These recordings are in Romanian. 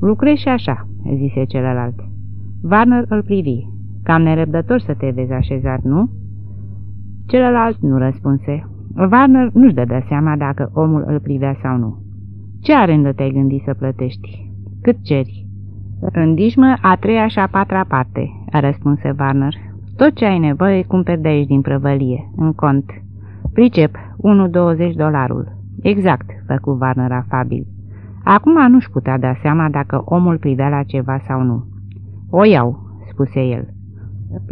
Lucrez și așa, zise celălalt. Warner îl privi. Cam nerăbdător să te vezi așezat, nu? Celălalt nu răspunse. Warner nu-și dădea seama dacă omul îl privea sau nu. Ce arendă te-ai gândit să plătești? Cât ceri? În dijmă a treia și a patra parte, a răspuns Warner. Tot ce ai nevoie cumperi de aici din prăvălie, în cont. Pricep, 1,20 dolarul. Exact, făcu Warner afabil. Acum nu-și putea da seama dacă omul privea la ceva sau nu. O iau, spuse el.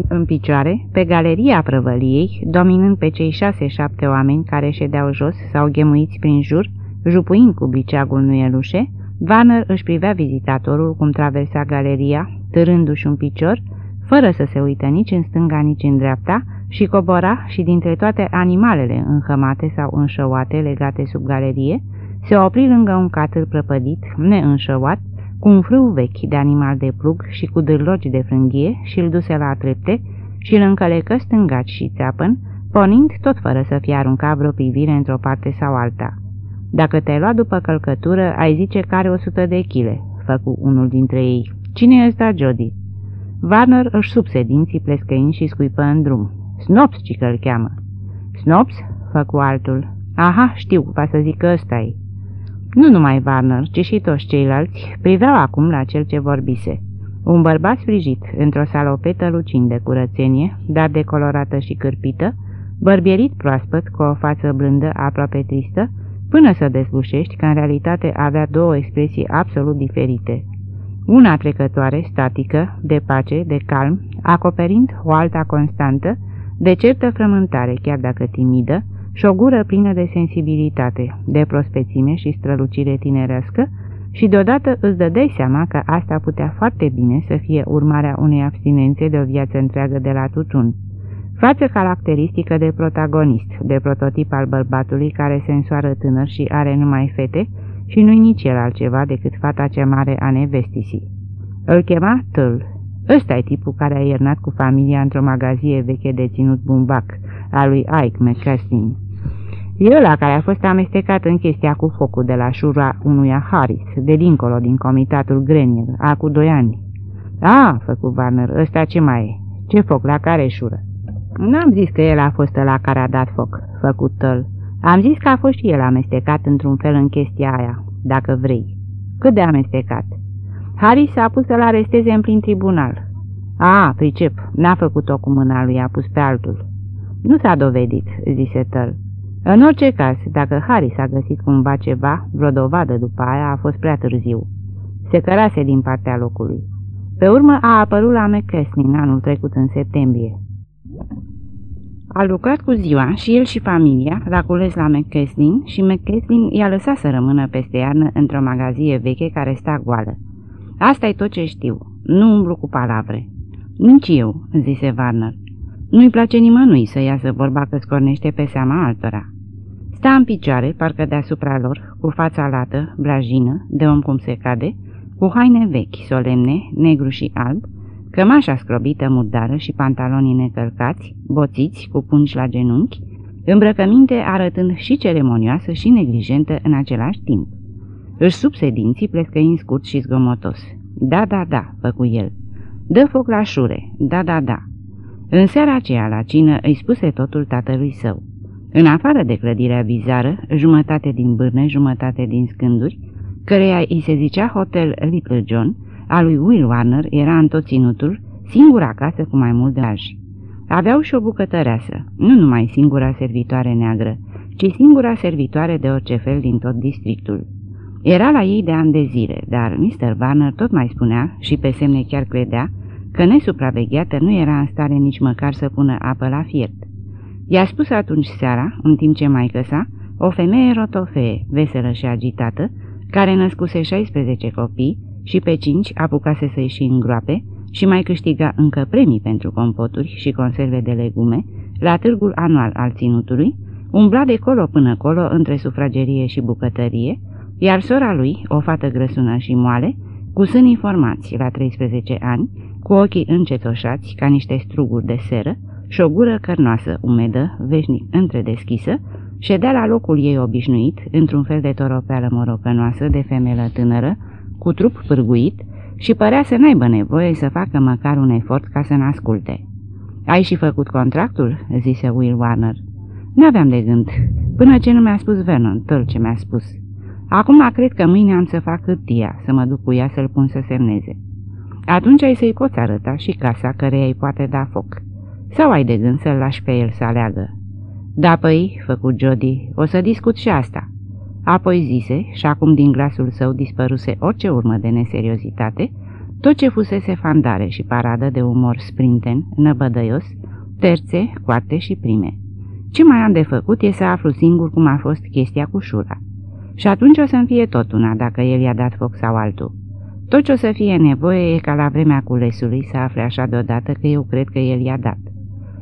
În picioare, pe galeria prăvăliei, dominând pe cei șase-șapte oameni care ședeau jos sau ghemuiți prin jur, jupuind cu briceagul nuielușe, Vanner își privea vizitatorul cum traversa galeria, târându-și un picior, fără să se uită nici în stânga, nici în dreapta, și cobora și dintre toate animalele înhămate sau înșăuate legate sub galerie, se opri lângă un catâr prăpădit, neînșăuat, cu un frâu vechi de animal de plug și cu dârlogi de frânghie și îl duse la trepte și îl încălecă stângaci și țeapăn, ponind tot fără să fie aruncat vreo privire într-o parte sau alta. Dacă te-ai luat după călcătură, ai zice că are o sută de chile, făcu unul dintre ei. Cine e ăsta, Jody? Warner își subse dinții plescăind și scuipă în drum. Snops, ci că-l cheamă. Snops? făcu altul. Aha, știu, va să zic că ăsta e. Nu numai Warner, ci și toți ceilalți priveau acum la cel ce vorbise. Un bărbat sprijit, într-o salopetă lucind de curățenie, dar decolorată și cârpită, bărbierit proaspăt, cu o față blândă, aproape tristă, până să deslușești că în realitate avea două expresii absolut diferite. Una trecătoare, statică, de pace, de calm, acoperind o alta constantă, de certă frământare, chiar dacă timidă, și o gură plină de sensibilitate, de prospețime și strălucire tinerească și deodată îți dădeai seama că asta putea foarte bine să fie urmarea unei abstinențe de o viață întreagă de la tutun. Față caracteristică de protagonist, de prototip al bărbatului care se însoară tânăr și are numai fete și nu-i nici el altceva decât fata cea mare a nevestisii. Îl chema Tâl. ăsta e tipul care a iernat cu familia într-o magazie veche de ținut bumbac, a lui Ike McCastin. E ăla care a fost amestecat în chestia cu focul de la șura unuia Harris, de dincolo din comitatul Grenier, acum doi ani. A, făcut Warner, ăsta ce mai e? Ce foc, la care șură? N-am zis că el a fost la care a dat foc, făcut tăl. Am zis că a fost și el amestecat într-un fel în chestia aia, dacă vrei. Cât de amestecat? Harris s-a pus să-l aresteze în plin tribunal. A, pricep, n-a făcut-o cu mâna lui, a pus pe altul. Nu s-a dovedit, zise tăl. În orice caz, dacă Harry s-a găsit cumva ceva, vreo dovadă după aia a fost prea târziu. Se cărase din partea locului. Pe urmă a apărut la McKesney anul trecut în septembrie. A lucrat cu ziua și el și familia l-a cules la McKesney și McKesney i-a lăsat să rămână peste iarnă într-o magazie veche care sta goală. Asta e tot ce știu. Nu umblu cu palavre. Nici eu, zise Warner. Nu-i place nimănui să iasă vorba că scornește pe seama altora. Sta în picioare, parcă deasupra lor, cu fața lată, blajină, de om cum se cade, cu haine vechi, solemne, negru și alb, cămașa scrobită murdară și pantalonii necălcați, boțiți, cu pungi la genunchi, îmbrăcăminte arătând și ceremonioasă și neglijentă în același timp. Își subse dinții, plescăind scurt și zgomotos. Da, da, da, făcu el. Dă foc la șure, da, da, da. În seara aceea la cină îi spuse totul tatălui său. În afară de clădirea bizară, jumătate din bârne, jumătate din scânduri, căreia îi se zicea Hotel Little John, a lui Will Warner era în tot ținutul, singura casă cu mai mult de aj. Aveau și o bucătăreasă, nu numai singura servitoare neagră, ci singura servitoare de orice fel din tot districtul. Era la ei de ani de zile, dar Mr. Warner tot mai spunea, și pe semne chiar credea, că nesupravegheată nu era în stare nici măcar să pună apă la fiert. I-a spus atunci seara, în timp ce mai sa, o femeie rotofee, veselă și agitată, care născuse 16 copii și pe 5 apucase să-i și îngroape și mai câștiga încă premii pentru compoturi și conserve de legume la târgul anual al ținutului, umbla de colo până colo între sufragerie și bucătărie, iar sora lui, o fată grăsună și moale, cu sânii formați la 13 ani, cu ochii încetoșați ca niște struguri de seră, și o gură cărnoasă, umedă, veșnic întredeschisă, ședea la locul ei obișnuit, într-un fel de toropeală morocănoasă de femelă tânără, cu trup pârguit și părea să n-aibă nevoie să facă măcar un efort ca să n-asculte. Ai și făcut contractul?" zise Will Warner. N-aveam de gând, până ce nu mi-a spus Vernon tot ce mi-a spus. Acum cred că mâine am să fac hârtia, să mă duc cu ea să-l pun să semneze. Atunci ai să-i poți arăta și casa care îi poate da foc. Sau ai de gând să-l lași pe el să aleagă? Da, păi, făcut Jody, o să discut și asta. Apoi zise, și acum din glasul său dispăruse orice urmă de neseriozitate, tot ce fusese fandare și paradă de umor sprinten, năbădăios, terțe, coarte și prime. Ce mai am de făcut e să aflu singur cum a fost chestia cu Șura. Și atunci o să-mi fie tot una dacă el i-a dat foc sau altul. Tot ce o să fie nevoie e ca la vremea culesului să afle așa deodată că eu cred că el i-a dat.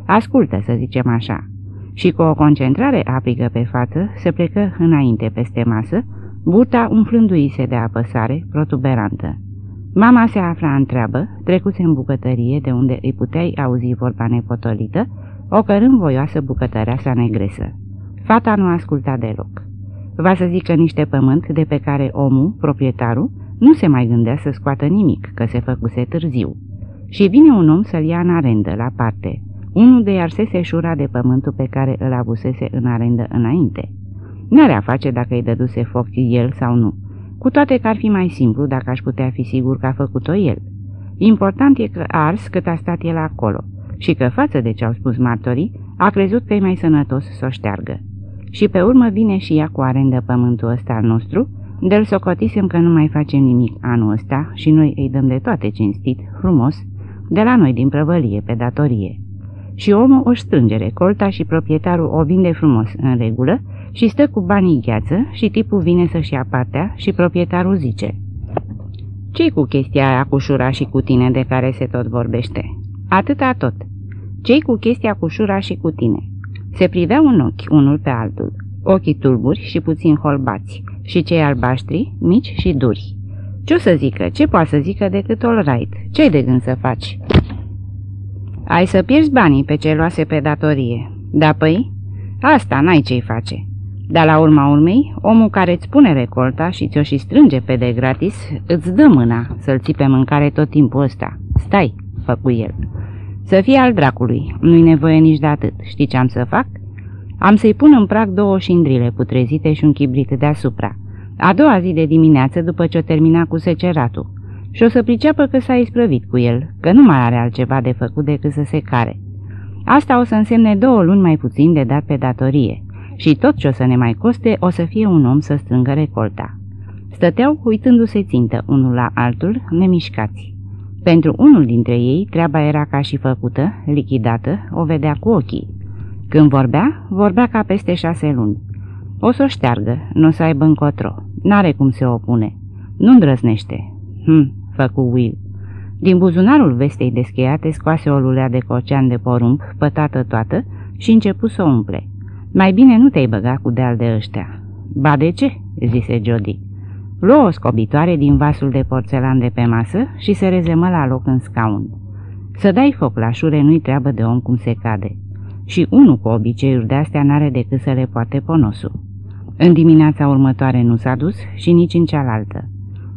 Ascultă, să zicem așa. Și cu o concentrare aprigă pe față, se plecă înainte peste masă, burta umflându-i se de apăsare protuberantă. Mama se afla în treabă, trecuse în bucătărie de unde îi puteai auzi vorba nepotolită, o cărând voioasă bucătăreasa negresă. Fata nu asculta deloc. Va să zică niște pământ de pe care omul, proprietarul, nu se mai gândea să scoată nimic, că se făcuse târziu. Și vine un om să-l ia în arendă, la parte. Unul de arsese șura de pământul pe care îl avusese în arendă înainte. N-are a face dacă îi dăduse foc el sau nu, cu toate că ar fi mai simplu dacă aș putea fi sigur că a făcut-o el. Important e că a ars cât a stat el acolo și că față de ce au spus martorii, a crezut că e mai sănătos să o șteargă. Și pe urmă vine și ea cu arendă pământul ăsta al nostru, de-l socotisem că nu mai facem nimic anul ăsta și noi îi dăm de toate cinstit, frumos, de la noi din prăvălie, pe datorie. Și omul o strânge recolta și proprietarul o vinde frumos în regulă și stă cu banii gheață și tipul vine să-și ia partea și proprietarul zice Ce-i cu chestia aia cu șura și cu tine de care se tot vorbește? Atâta tot. Ce-i cu chestia cu șura și cu tine? Se priveau în ochi unul pe altul, ochii tulburi și puțin holbați, și cei albaștri, mici și duri. Ce o să zică? Ce poate să zică decât all right? Ce-ai de gând să faci? Ai să pierzi banii pe ce luase pe datorie. Da, păi? Asta n-ai ce-i face. Dar la urma urmei, omul care îți pune recolta și ți-o și strânge pe de gratis, îți dă mâna să-l ții pe mâncare tot timpul ăsta. Stai, făcu el. Să fie al dracului, nu-i nevoie nici de atât. Știi ce am să fac? Am să-i pun în prag două șindrile putrezite și un chibrit deasupra. A doua zi de dimineață, după ce o termina cu seceratul. Și o să priceapă că s-a isprăvit cu el, că nu mai are altceva de făcut decât să se care. Asta o să însemne două luni mai puțin de dat pe datorie și tot ce o să ne mai coste o să fie un om să strângă recolta. Stăteau uitându-se țintă unul la altul, nemișcați. Pentru unul dintre ei, treaba era ca și făcută, lichidată, o vedea cu ochii. Când vorbea, vorbea ca peste șase luni. O să o șteargă, nu o să aibă încotro. N-are cum se opune. Nu îndrăznește. Hm, făcu Will. Din buzunarul vestei descheiate scoase o lulea de cocean de porumb, pătată toată, și începu să o umple. Mai bine nu te-ai băga cu deal de ăștia." Ba de ce?" zise Jody. Luă o scobitoare din vasul de porțelan de pe masă și se rezemă la loc în scaun. Să dai foc la șure nu-i treabă de om cum se cade. Și unul cu obiceiuri de-astea n-are decât să le poate ponosul. În dimineața următoare nu s-a dus și nici în cealaltă.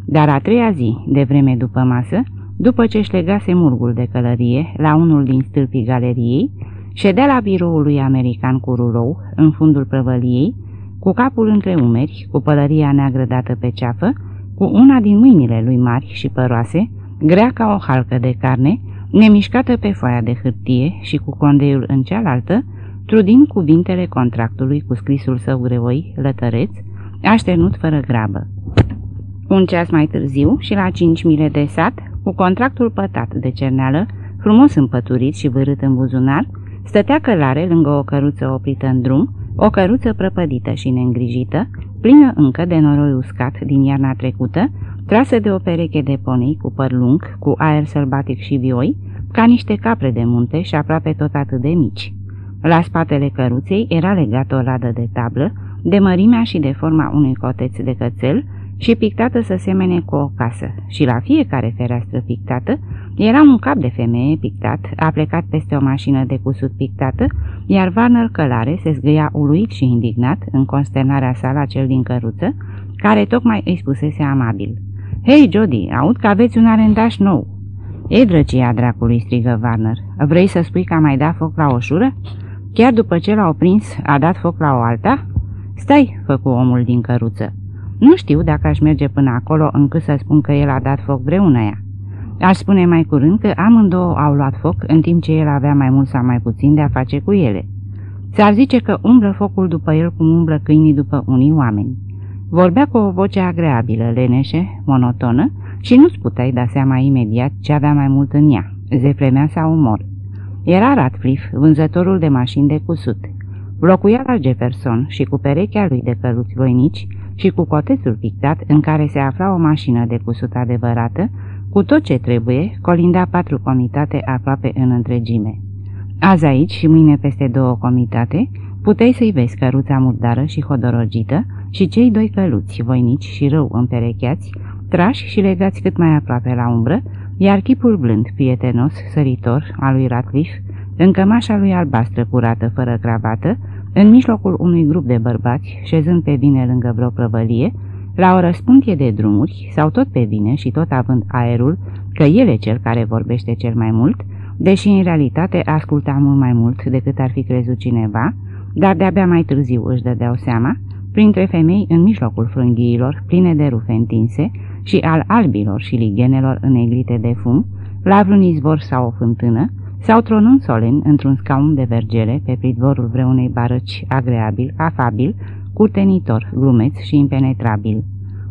Dar a treia zi, de vreme după masă, după ce își legase murgul de călărie la unul din stâlpii galeriei, ședea la biroul lui american cu rulou, în fundul prăvăliei, cu capul între umeri, cu pălăria neagră dată pe ceafă, cu una din mâinile lui mari și păroase, grea ca o halcă de carne, nemișcată pe foaia de hârtie și cu condeiul în cealaltă, trudind cuvintele contractului cu scrisul său greoi, lătăreț, așternut fără grabă. Un ceas mai târziu și la cinci mile de sat, cu contractul pătat de cerneală, frumos împăturit și vârât în buzunar, stătea călare lângă o căruță oprită în drum, o căruță prăpădită și neîngrijită, plină încă de noroi uscat din iarna trecută, trasă de o pereche de ponei cu păr lung, cu aer sălbatic și vioi, ca niște capre de munte și aproape tot atât de mici. La spatele căruței era legată o ladă de tablă, de mărimea și de forma unui coteț de cățel și pictată să semene cu o casă, și la fiecare fereastră pictată era un cap de femeie pictat, a plecat peste o mașină de cusut pictată, iar Warner Călare se zgâia uluit și indignat în consternarea sa la cel din căruță, care tocmai îi spusese amabil. Hei, Jody, aud că aveți un arendaș nou." E drăcia dracului," strigă Warner. Vrei să spui că a mai dat foc la o șură? Chiar după ce l-au prins, a dat foc la o alta?" Stai," făcu omul din căruță. Nu știu dacă aș merge până acolo încât să spun că el a dat foc vreuneia. Aș spune mai curând că amândouă au luat foc în timp ce el avea mai mult sau mai puțin de a face cu ele. S-ar zice că umblă focul după el cum umblă câinii după unii oameni. Vorbea cu o voce agreabilă, leneșe, monotonă și nu-ți puteai da seama imediat ce avea mai mult în ea, zeflemea sau umor. Era Ratcliffe, vânzătorul de mașini de cusut. Locuia la Jefferson și cu perechea lui de căluți voinici și cu cotețul pictat în care se afla o mașină de cusut adevărată, cu tot ce trebuie, colinda patru comitate aproape în întregime. Azi aici și mâine peste două comitate, puteai să-i vezi căruța murdară și hodorogită și cei doi căluți, voinici și rău împerecheați, trași și legați cât mai aproape la umbră, iar chipul blând, prietenos, săritor, al lui Ratcliffe, în cămașa lui albastră curată, fără cravată, în mijlocul unui grup de bărbați, șezând pe bine lângă vreo prăvălie, la o răspuntie de drumuri, sau tot pe bine și tot având aerul, că el e cel care vorbește cel mai mult, deși în realitate asculta mult mai mult decât ar fi crezut cineva, dar de-abia mai târziu își dădeau seama, printre femei în mijlocul frânghiilor, pline de rufe întinse, și al albilor și ligenelor înegrite de fum, la vreun izvor sau o fântână, sau tronând solemn într-un scaun de vergele pe pridvorul vreunei barăci agreabil, afabil, curtenitor, glumeț și impenetrabil.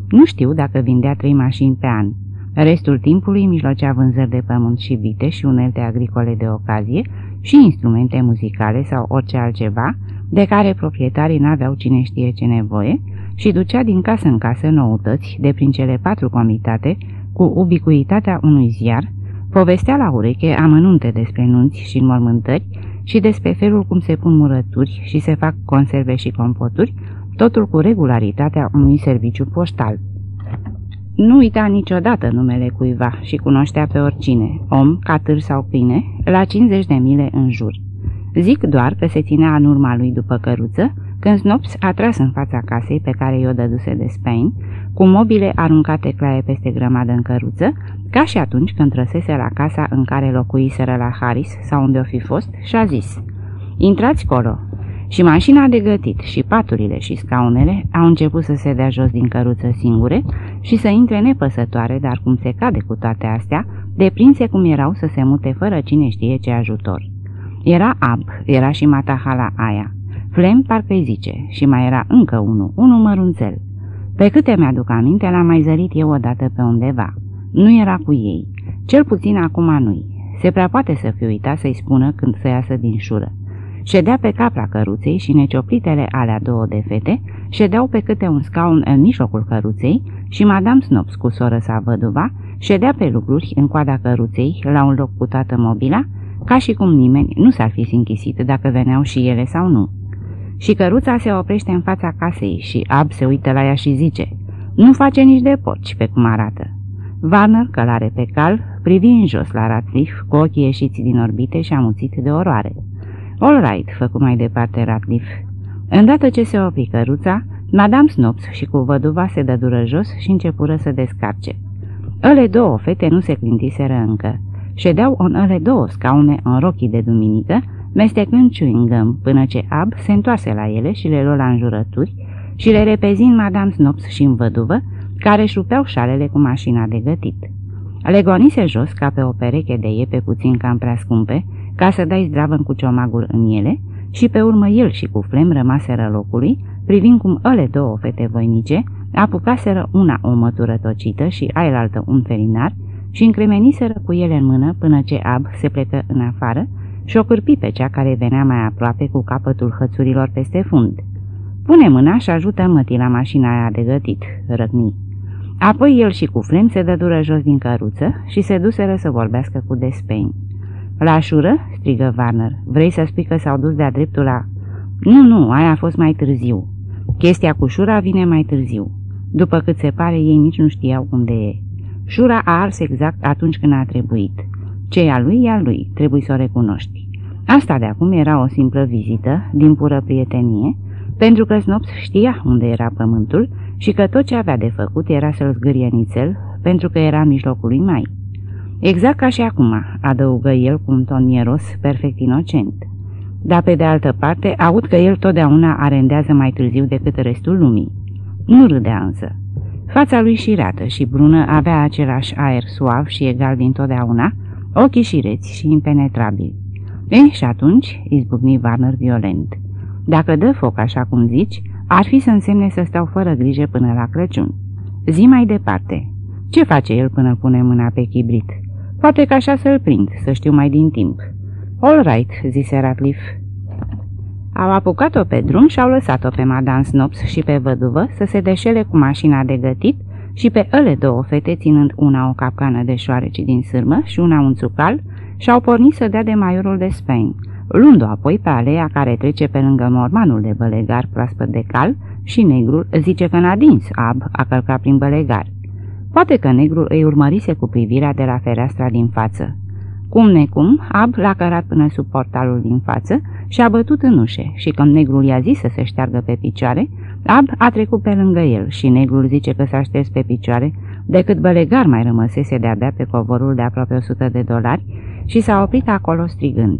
Nu știu dacă vindea trei mașini pe an. Restul timpului mijlocea vânzări de pământ și vite și unelte agricole de ocazie și instrumente muzicale sau orice altceva, de care proprietarii n-aveau cine știe ce nevoie, și ducea din casă în casă noutăți de prin cele patru comitate, cu ubicuitatea unui ziar, povestea la ureche amănunte despre nunți și înmormântări și despre felul cum se pun murături și se fac conserve și compoturi, totul cu regularitatea unui serviciu poștal. Nu uita niciodată numele cuiva și cunoștea pe oricine, om, catâr sau câine, la 50 de mile în jur. Zic doar că se ținea în urma lui după căruță, când Snops a tras în fața casei pe care i-o dăduse de Spain, cu mobile aruncate claie peste grămadă în căruță, ca și atunci când trăsese la casa în care locuiseră la Harris sau unde o fi fost, și a zis Intrați colo, și mașina de gătit și paturile și scaunele au început să se dea jos din căruță singure și să intre nepăsătoare, dar cum se cade cu toate astea, deprinse cum erau să se mute fără cine știe ce ajutor. Era Ab, era și Matahala aia. Flem parcă-i zice, și mai era încă unul, unul mărunțel. Pe câte mi-aduc aminte, l-am mai zărit eu odată pe undeva. Nu era cu ei. Cel puțin acum nu-i. Se prea poate să fi uitat să-i spună când să iasă din șură. Ședea pe capra căruței și necioplitele alea două de fete ședeau pe câte un scaun în mijlocul căruței și Madame Snops cu soră sa văduva ședea pe lucruri în coada căruței la un loc cu toată mobila, ca și cum nimeni nu s-ar fi închisit dacă veneau și ele sau nu. Și căruța se oprește în fața casei și Ab se uită la ea și zice Nu face nici de porci pe cum arată. Warner, călare pe cal, privi în jos la Ratliff cu ochii ieșiți din orbite și amuțit de oroare. All right, făcu mai departe Ratliff. Îndată ce se opri căruța, Madame Snops și cu văduva se dădură jos și începură să descarce. Ele două fete nu se clintiseră încă. Ședeau în ele două scaune în rochii de duminică, mestecând chewing până ce Ab se întoarse la ele și le luă la înjurături și le repezi în Madame Snops și în văduvă, care șupeau șalele cu mașina de gătit. Le gonise jos ca pe o pereche de iepe puțin cam prea scumpe, ca să dai zdravă cu ciomagul în ele, și pe urmă el și cu flem rămaseră locului, privind cum ăle două fete voinice apucaseră una o mătură tocită și ailaltă un felinar și încremeniseră cu ele în mână până ce Ab se plecă în afară și o cârpi pe cea care venea mai aproape cu capătul hățurilor peste fund. Pune mâna și ajută mătii la mașina aia de gătit, răgni. Apoi el și cu Flem se dădură jos din căruță și se duseră să vorbească cu Despain. La șură?" strigă Warner. Vrei să spui că s-au dus de-a dreptul la... Nu, nu, aia a fost mai târziu. Chestia cu șura vine mai târziu. După cât se pare, ei nici nu știau unde e. Șura a ars exact atunci când a trebuit. Ce e a lui, e a lui, trebuie să o recunoști. Asta de acum era o simplă vizită, din pură prietenie, pentru că Snops știa unde era pământul și că tot ce avea de făcut era să-l zgârie nițel pentru că era în mijlocul lui mai. Exact ca și acum, adăugă el cu un ton mieros perfect inocent. Dar pe de altă parte, aud că el totdeauna arendează mai târziu decât restul lumii. Nu râdea însă. Fața lui șirată și brună avea același aer suav și egal dintotdeauna, ochii șireți și impenetrabili. Ei, și atunci, izbucni Warner violent. Dacă dă foc așa cum zici, ar fi să însemne să stau fără grijă până la Crăciun. Zi mai departe. Ce face el până pune mâna pe chibrit? Poate că așa să-l prind, să știu mai din timp. All right, zise Ratliff. Au apucat-o pe drum și au lăsat-o pe Madame Snops și pe văduvă să se deșele cu mașina de gătit și pe ele două fete, ținând una o capcană de șoareci din sârmă și una un țucal, și-au pornit să dea de maiorul de Spain, luând-o apoi pe aleea care trece pe lângă mormanul de bălegar proaspăt de cal și negrul zice că n-a dins ab a călcat prin bălegar. Poate că negrul îi urmărise cu privirea de la fereastra din față. Cum necum, ab l-a cărat până sub portalul din față și a bătut în ușe și când negrul i-a zis să se șteargă pe picioare, ab a trecut pe lângă el și negrul zice că s-a șters pe picioare decât bălegar mai rămăsese de-abia pe covorul de aproape 100 de dolari și s-a oprit acolo strigând.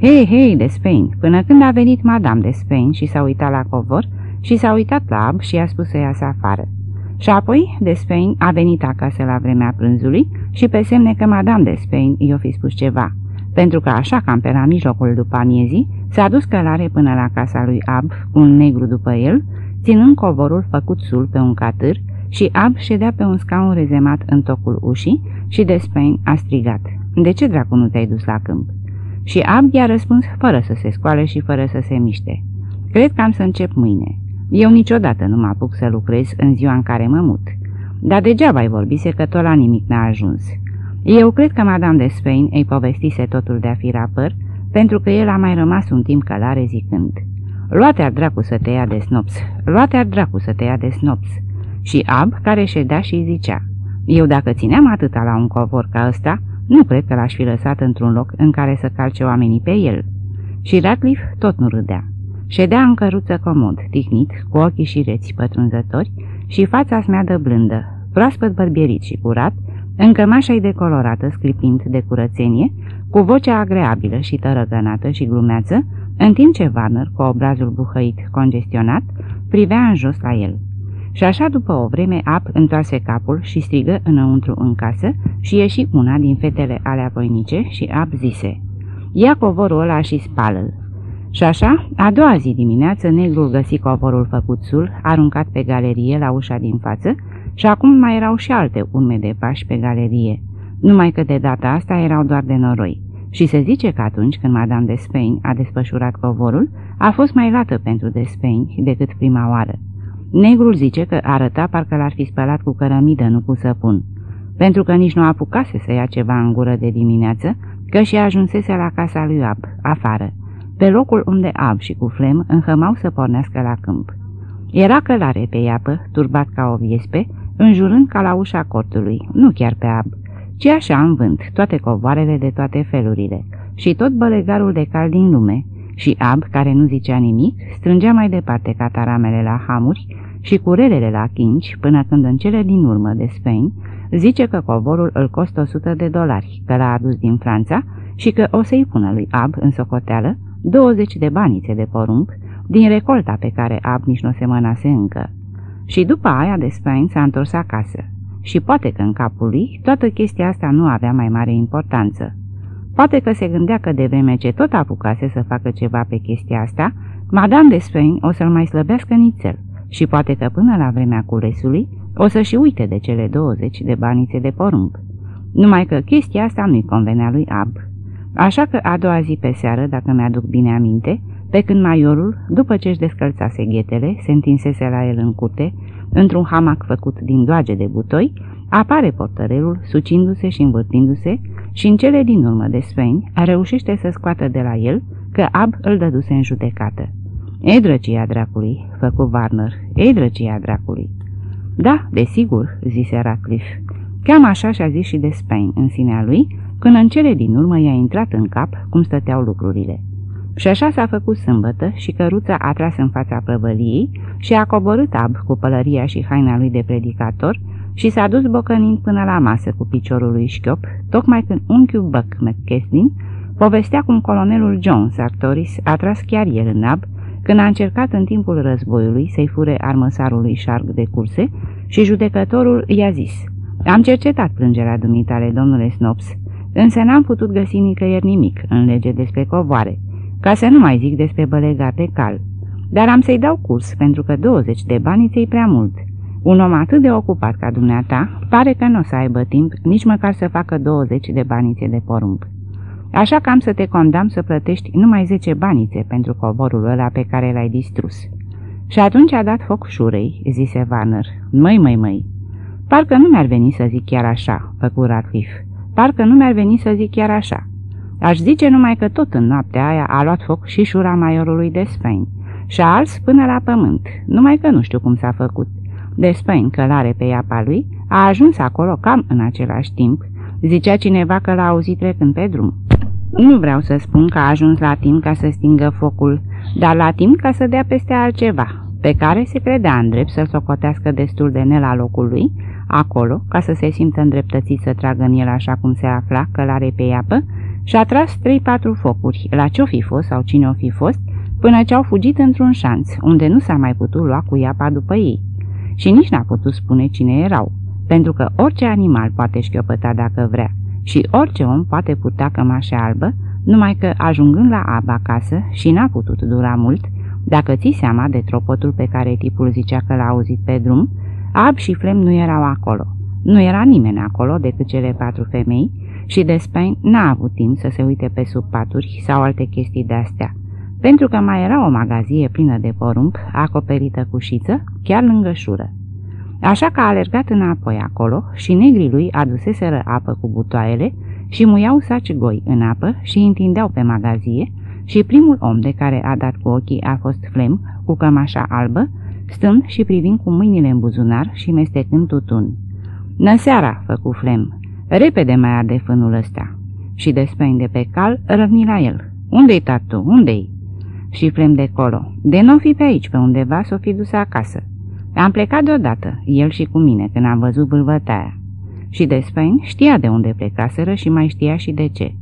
Hei, hei, de Spain! Până când a venit Madame de Spain și s-a uitat la covor și s-a uitat la Ab și i-a spus să iasă afară. Și apoi, de Spain a venit acasă la vremea prânzului și pe semne că Madame de Spain i-o fi spus ceva, pentru că așa cam pe la mijlocul după amiezii s-a dus călare până la casa lui Ab cu un negru după el, ținând covorul făcut sul pe un catâr și Ab ședea pe un scaun rezemat în tocul ușii și de Spain a strigat. De ce dracu nu te-ai dus la câmp?" Și Ab i-a răspuns fără să se scoale și fără să se miște. Cred că am să încep mâine. Eu niciodată nu mă apuc să lucrez în ziua în care mă mut. Dar degeaba ai vorbise că tot la nimic n-a ajuns. Eu cred că Madame de Spain îi povestise totul de a fi rapăr, pentru că el a mai rămas un timp călare zicând Luate-ar dracu să te ia de snops, luate-ar dracu să te ia de snops. Și Ab, care ședea și zicea Eu dacă țineam atâta la un covor ca ăsta, nu cred că l-aș fi lăsat într-un loc în care să calce oamenii pe el. Și Ratcliffe tot nu râdea. Ședea în căruță comod, tihnit, cu ochii și reți pătrunzători și fața smeadă blândă, proaspăt bărbierit și curat, în cămașa decolorată, scripind de curățenie, cu vocea agreabilă și tărăgănată și glumeață, în timp ce Warner, cu obrazul buhăit, congestionat, privea în jos la el. Și așa după o vreme Ap întoarse capul și strigă înăuntru în casă și ieși una din fetele alea voinice și Ap zise Ia covorul ăla și spală-l. Și așa, a doua zi dimineață, negrul găsi covorul făcuțul, aruncat pe galerie la ușa din față și acum mai erau și alte urme de pași pe galerie, numai că de data asta erau doar de noroi. Și se zice că atunci când Madame de Spain a desfășurat covorul, a fost mai lată pentru de Spain decât prima oară. Negrul zice că arăta parcă l-ar fi spălat cu cărămidă, nu cu săpun, pentru că nici nu apucase să ia ceva în gură de dimineață, că și ajunsese la casa lui Ab, afară, pe locul unde Ab și cu Flem înhămau să pornească la câmp. Era călare pe iapă, turbat ca o viespe, înjurând ca la ușa cortului, nu chiar pe Ab, ci așa în vânt, toate covoarele de toate felurile și tot bălegarul de cal din lume, și Ab, care nu zicea nimic, strângea mai departe cataramele la hamuri și curelele la chinci, până când în cele din urmă de Spain zice că covorul îl costă 100 de dolari, că l-a adus din Franța și că o să-i pună lui Ab în socoteală 20 de banițe de porumb din recolta pe care Ab nici nu se mănase încă. Și după aia de Spain s-a întors acasă. Și poate că în capul lui toată chestia asta nu avea mai mare importanță. Poate că se gândea că de vreme ce tot apucase să facă ceva pe chestia asta, Madame de Spain o să-l mai slăbească nițel și poate că până la vremea culesului o să-și uite de cele 20 de banițe de porumb. Numai că chestia asta nu-i convenea lui Ab. Așa că a doua zi pe seară, dacă mi-aduc bine aminte, pe când maiorul, după ce își descălțase ghetele, se întinsese la el în curte, într-un hamac făcut din doage de butoi, apare portărelul, sucindu-se și învârtindu-se, și în cele din urmă de Sfeni reușește să scoată de la el că Ab îl dăduse în judecată. Ei drăcia dracului, făcu Warner, ei drăcia dracului. Da, desigur, zise Ratcliffe. Cam așa și-a zis și de Spain în sinea lui, când în cele din urmă i-a intrat în cap cum stăteau lucrurile. Și așa s-a făcut sâmbătă și căruța a tras în fața prăvăliei și a coborât ab cu pălăria și haina lui de predicator și s-a dus bocănind până la masă cu piciorul lui șchiop, tocmai când unchiul Buck McKestin povestea cum colonelul John Sartoris a tras chiar el în nab când a încercat în timpul războiului să-i fure armăsarului șarg de curse și judecătorul i-a zis Am cercetat plângerea dumitale, domnule Snops, însă n-am putut găsi nicăieri nimic în lege despre covoare, ca să nu mai zic despre bălegar de cal. Dar am să-i dau curs, pentru că 20 de bani ți prea mult. Un om atât de ocupat ca dumneata, pare că nu o să aibă timp nici măcar să facă 20 de banițe de porumb. Așa că am să te condamn să plătești numai 10 banițe pentru covorul ăla pe care l-ai distrus. Și atunci a dat foc șurei, zise Warner. Măi, măi, măi, parcă nu mi-ar veni să zic chiar așa, făcu Radcliffe. Parcă nu mi-ar veni să zic chiar așa. Aș zice numai că tot în noaptea aia a luat foc și șura maiorului de Spain și a ars până la pământ, numai că nu știu cum s-a făcut. De Spain, călare pe iapa lui, a ajuns acolo cam în același timp, zicea cineva că l-a auzit trecând pe drum. Nu vreau să spun că a ajuns la timp ca să stingă focul, dar la timp ca să dea peste altceva, pe care se credea în drept să-l socotească destul de ne la locul lui, acolo, ca să se simtă îndreptățit să tragă în el așa cum se afla, călare pe iapă, și a tras trei-patru focuri, la ce-o fi fost sau cine o fi fost, până ce au fugit într-un șanț, unde nu s-a mai putut lua cu iapa după ei. Și nici n-a putut spune cine erau, pentru că orice animal poate șchiopăta dacă vrea și orice om poate purta cămașa albă, numai că ajungând la ab acasă și n-a putut dura mult, dacă ții seama de tropotul pe care tipul zicea că l-a auzit pe drum, Ab și Flem nu erau acolo. Nu era nimeni acolo decât cele patru femei și Despain n-a avut timp să se uite pe sub paturi sau alte chestii de-astea, pentru că mai era o magazie plină de porumb, acoperită cu șiță, chiar lângă șură. Așa că a alergat înapoi acolo și negrii lui aduseseră apă cu butoaiele și muiau saci goi în apă și întindeau pe magazie și primul om de care a dat cu ochii a fost Flem, cu cămașa albă, stând și privind cu mâinile în buzunar și mestecând tutun. Năseara, făcu Flem, repede mai arde fânul ăsta. Și despein de pe cal, răvni la el. Unde-i tatu? Unde-i? Și Flem de colo. De nu fi pe aici, pe undeva, s-o fi dus acasă. Am plecat deodată, el și cu mine, când am văzut vâlvătaia. Și despein știa de unde plecaseră și mai știa și de ce.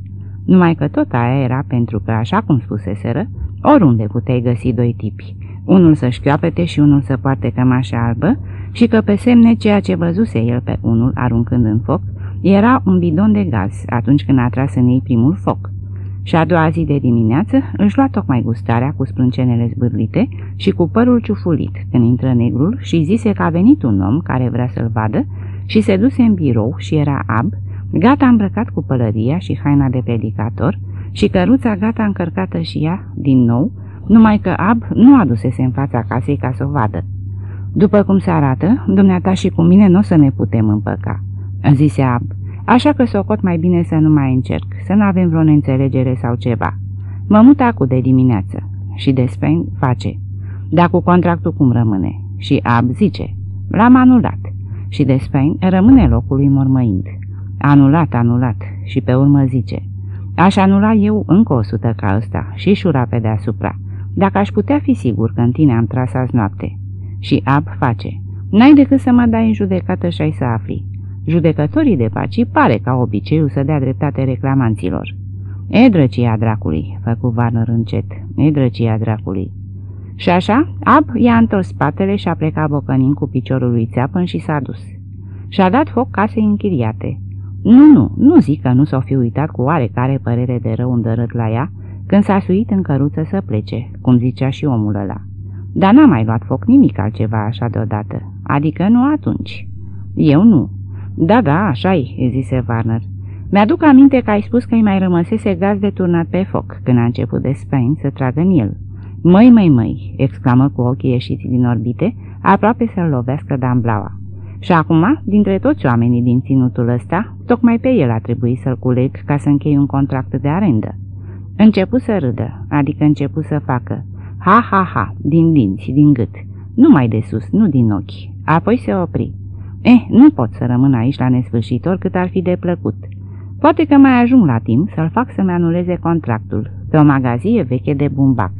Numai că tot aia era pentru că, așa cum spuseseră, oriunde puteai găsi doi tipi, unul să-și șchioapete și unul să poarte cămașa albă și că pe semne ceea ce văzuse el pe unul aruncând în foc era un bidon de gaz atunci când a tras în ei primul foc. Și a doua zi de dimineață își lua tocmai gustarea cu sprâncenele zbârlite și cu părul ciufulit când intră negrul și zise că a venit un om care vrea să-l vadă și se duse în birou și era ab, gata îmbrăcat cu pălăria și haina de predicator și căruța gata încărcată și ea, din nou, numai că Ab nu adusese în fața casei ca să o vadă. După cum se arată, dumneata și cu mine nu o să ne putem împăca, zise Ab, așa că socot mai bine să nu mai încerc, să nu avem vreo neînțelegere sau ceva. Mă mut acu de dimineață și Despen face. Dar cu contractul cum rămâne? Și Ab zice, l-am anulat. Și Despen rămâne locului mormăind. Anulat, anulat. Și pe urmă zice, aș anula eu încă o sută ca ăsta și șura pe deasupra dacă aș putea fi sigur că în tine am tras azi noapte. Și Ab face. N-ai decât să mă dai în judecată și ai să afli. Judecătorii de paci pare ca obiceiul să dea dreptate reclamanților. E drăcia dracului, făcu Warner încet. E drăcia dracului. Și așa, Ab i-a întors spatele și a plecat bocănind cu piciorul lui țeapăn și s-a dus. Și-a dat foc casei închiriate. Nu, nu, nu zic că nu s-o fi uitat cu oarecare părere de rău îndărât la ea, când s-a suit în căruță să plece, cum zicea și omul ăla. Dar n-a mai luat foc nimic altceva așa deodată, adică nu atunci. Eu nu. Da, da, așa-i, zise Warner. Mi-aduc aminte că ai spus că îi mai rămăsese gaz de turnat pe foc când a început de Spain să tragă în el. Măi, măi, măi, exclamă cu ochii ieșiți din orbite, aproape să-l lovească Damblaua. Și acum, dintre toți oamenii din ținutul ăsta, tocmai pe el a trebuit să-l culeg ca să închei un contract de arendă. Începu să râdă, adică începu să facă ha, ha, ha, din dinți, din gât, numai de sus, nu din ochi. Apoi se opri. Eh, nu pot să rămân aici la nesfârșitor cât ar fi de plăcut. Poate că mai ajung la timp să-l fac să-mi anuleze contractul, pe o magazie veche de bumbac.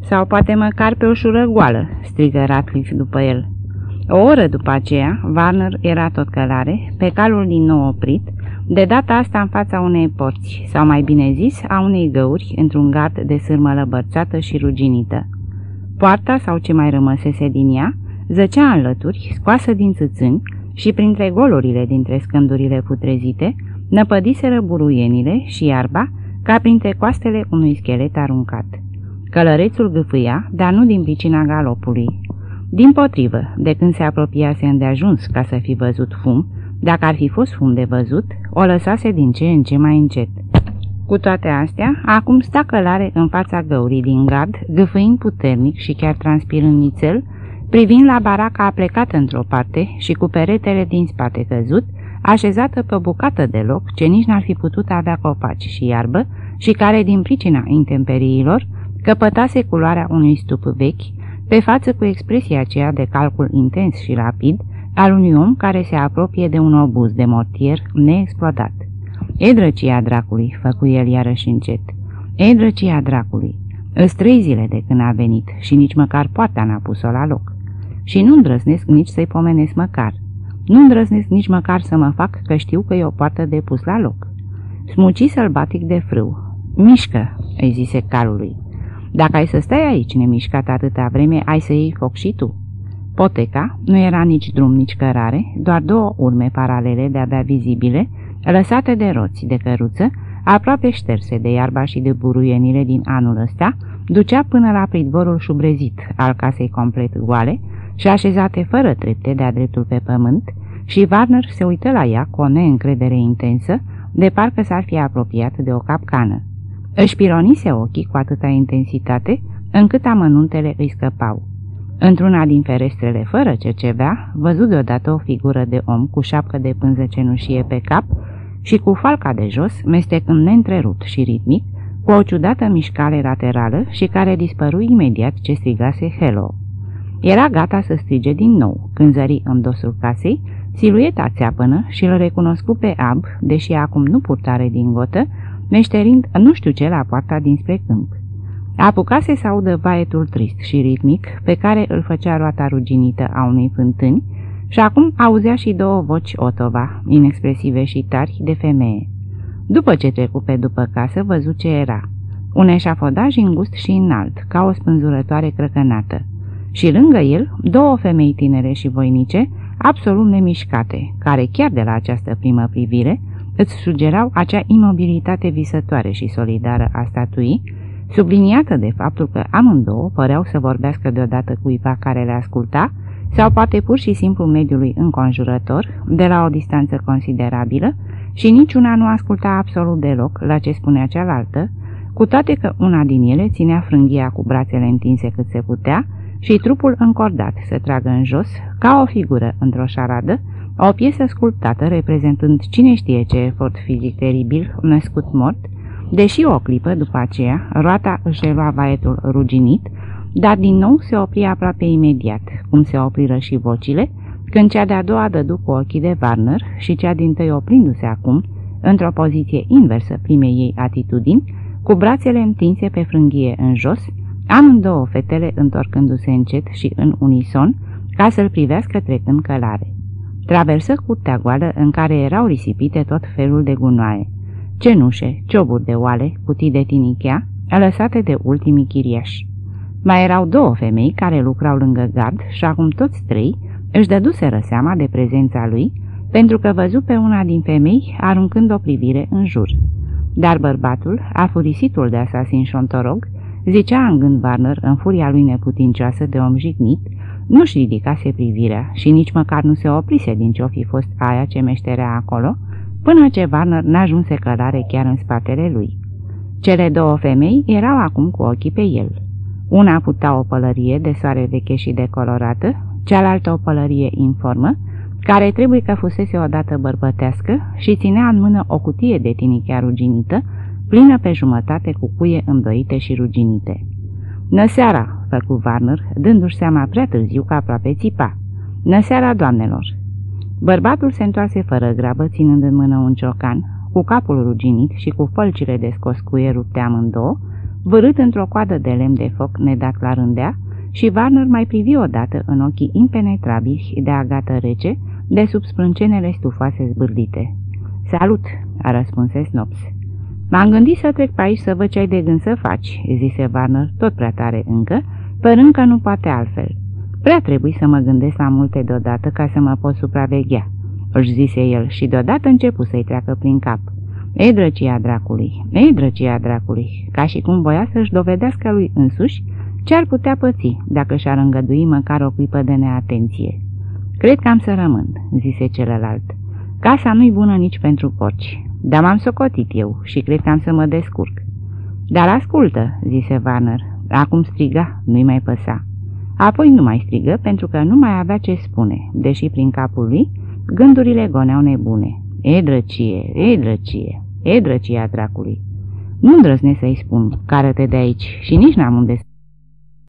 Sau poate măcar pe o șură goală, strigă Ratcliffe după el. O oră după aceea, Warner era tot călare, pe calul din nou oprit, de data asta în fața unei porți, sau mai bine zis, a unei găuri, într-un gard de sârmă lăbărțată și ruginită. Poarta, sau ce mai rămăsese din ea, zăcea în lături, scoasă din țâțâni, și printre golurile dintre scândurile putrezite, năpădiseră buruienile și iarba, ca printre coastele unui schelet aruncat. Călărețul gâfâia, dar nu din pricina galopului. Din potrivă, de când se apropiase îndeajuns ca să fi văzut fum, dacă ar fi fost fum de văzut, o lăsase din ce în ce mai încet. Cu toate astea, acum sta călare în fața găurii din gard, gâfâind puternic și chiar transpirând nițel, privind la baraca plecată într-o parte și cu peretele din spate căzut, așezată pe o bucată de loc ce nici n-ar fi putut avea copaci și iarbă și care, din pricina intemperiilor, căpătase culoarea unui stup vechi, pe față cu expresia aceea de calcul intens și rapid al unui om care se apropie de un obuz de mortier neexplodat. E drăcia dracului, făcu el iarăși încet. E drăcia dracului. Îți trei zile de când a venit și nici măcar poarta n-a pus-o la loc. Și nu îndrăznesc nici să-i pomenesc măcar. Nu îndrăznesc nici măcar să mă fac că știu că e o poartă de pus la loc. Smuci sălbatic de frâu. Mișcă, îi zise calului. Dacă ai să stai aici nemișcat atâta vreme, ai să iei foc și tu. Poteca nu era nici drum, nici cărare, doar două urme paralele de-abia vizibile, lăsate de roți de căruță, aproape șterse de iarba și de buruienile din anul ăsta, ducea până la pridvorul șubrezit al casei complet goale și așezate fără trepte de-a dreptul pe pământ, și Warner se uită la ea cu o neîncredere intensă, de parcă s-ar fi apropiat de o capcană. Își pironise ochii cu atâta intensitate, încât amănuntele îi scăpau. Într-una din ferestrele fără cercevea, văzut deodată o figură de om cu șapcă de pânză cenușie pe cap și cu falca de jos, mestecând neîntrerupt și ritmic, cu o ciudată mișcare laterală și care dispăru imediat ce strigase Hello. Era gata să strige din nou, când zări în dosul casei, silueta țeapănă și îl recunoscu pe Ab, deși acum nu purtare din gotă, meșterind nu știu ce la poarta dinspre câmp. Apucase să audă vaetul trist și ritmic pe care îl făcea roata ruginită a unei fântâni și acum auzea și două voci otova, inexpresive și tari, de femeie. După ce trecu pe după casă, văzu ce era. Un eșafodaj îngust și înalt, ca o spânzurătoare crăcănată. Și lângă el, două femei tinere și voinice, absolut nemișcate, care chiar de la această primă privire îți sugerau acea imobilitate visătoare și solidară a statuii, subliniată de faptul că amândouă păreau să vorbească deodată cuiva care le asculta, sau poate pur și simplu mediului înconjurător, de la o distanță considerabilă, și niciuna nu asculta absolut deloc la ce spunea cealaltă, cu toate că una din ele ținea frânghia cu brațele întinse cât se putea și trupul încordat să tragă în jos, ca o figură într-o șaradă, o piesă sculptată reprezentând cine știe ce efort fizic teribil născut mort, deși o clipă după aceea roata își relua vaetul ruginit, dar din nou se opri aproape imediat, cum se opriră și vocile, când cea de-a doua dădu cu ochii de Warner și cea din tăi oprindu-se acum, într-o poziție inversă primei ei atitudini, cu brațele întinse pe frânghie în jos, amândouă fetele întorcându-se încet și în unison, ca să-l privească trecând călare. Traversă curtea goală în care erau risipite tot felul de gunoaie, cenușe, cioburi de oale, cutii de tinichea, lăsate de ultimii chiriași. Mai erau două femei care lucrau lângă gard și acum toți trei își dăduseră seama de prezența lui, pentru că văzu pe una din femei aruncând o privire în jur. Dar bărbatul, afurisitul de asasin șontorog, zicea în gând Warner în furia lui neputincioasă de om jignit, nu-și ridicase privirea și nici măcar nu se oprise din ce-o fi fost aia ce meșterea acolo, până ce Warner n-ajunse călare chiar în spatele lui. Cele două femei erau acum cu ochii pe el. Una putea o pălărie de soare veche și decolorată, cealaltă o pălărie informă, care trebuie că fusese odată bărbătească și ținea în mână o cutie de tinichea ruginită, plină pe jumătate cu cuie îndoite și ruginite. Năseara, făcu Warner, dându-și seama prea târziu că aproape țipa. Năseara, doamnelor! Bărbatul se întoarse fără grabă, ținând în mână un ciocan, cu capul ruginit și cu fălcile de scos cuie rupte amândouă, vârât într-o coadă de lemn de foc nedat la rândea și Warner mai privi odată în ochii impenetrabili de agată rece, de sub sprâncenele stufoase zbârdite. Salut!" a răspuns Snops. M-am gândit să trec pe aici să văd ce ai de gând să faci," zise Warner, tot prea tare încă, părând că nu poate altfel. Prea trebuie să mă gândesc la multe deodată ca să mă pot supraveghea," își zise el și deodată începu să-i treacă prin cap. Ei drăcia dracului, ei drăcia dracului, ca și cum voia să-și dovedească lui însuși ce ar putea păți dacă și-ar îngădui măcar o clipă de neatenție. Cred că am să rămân," zise celălalt. Casa nu-i bună nici pentru porci, dar m-am socotit eu și cred că am să mă descurc." Dar ascultă," zise Vanner. Acum striga, nu-i mai păsa. Apoi nu mai strigă pentru că nu mai avea ce spune, deși prin capul lui gândurile goneau nebune. E drăcie, e drăcie, e drăcia dracului. Nu îndrăzne să-i spun, cară-te de aici și nici n-am unde